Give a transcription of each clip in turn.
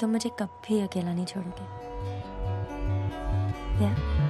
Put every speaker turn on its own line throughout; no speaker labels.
तुम मुझे कभी अकेला नहीं छोड़ोगे। या
नेवर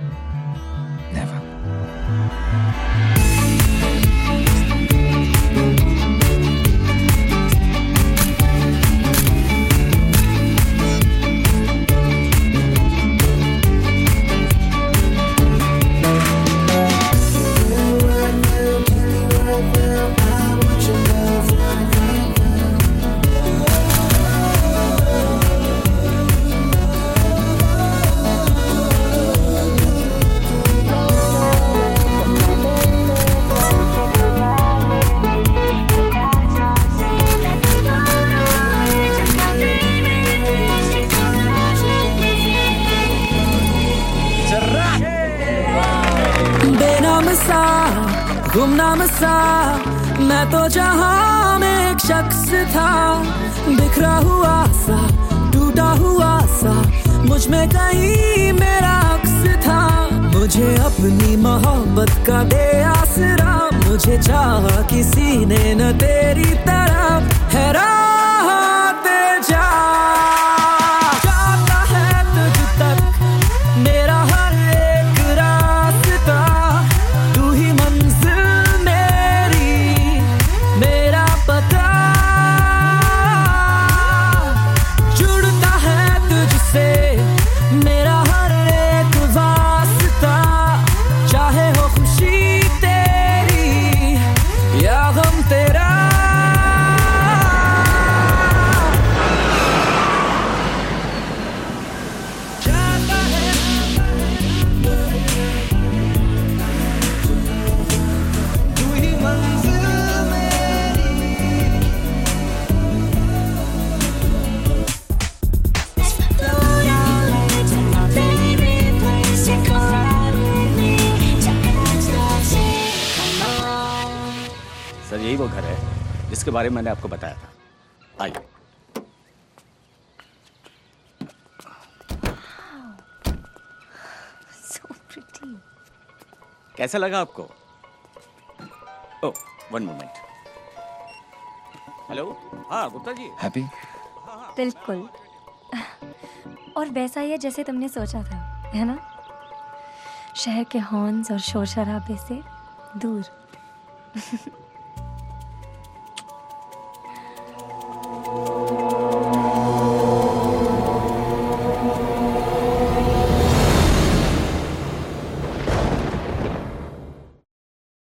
बेनाम सा गुमनाम सा। मैं तो जहाँ में एक शख्स था, बिखरा हुआ सा, टूटा हुआ सा। मुझमें कहीं मेरा अक्स था। मुझे अपनी मोहब्बत का दे आसरा मुझे चाहा किसी ने न तेरी तरह। है
सर यही वो घर है। जिसके बारे में मैंने आपको बताया था। आइए।
सो
कैसा लगा आपको? ओ वन मोमेंट हेलो हाँ गुप्ता जी।
हैप्पी
बिल्कुल। और वैसा ही है जैसे तुमने सोचा था है ना? शहर के हॉर्न्स और शोर शराबे से दूर।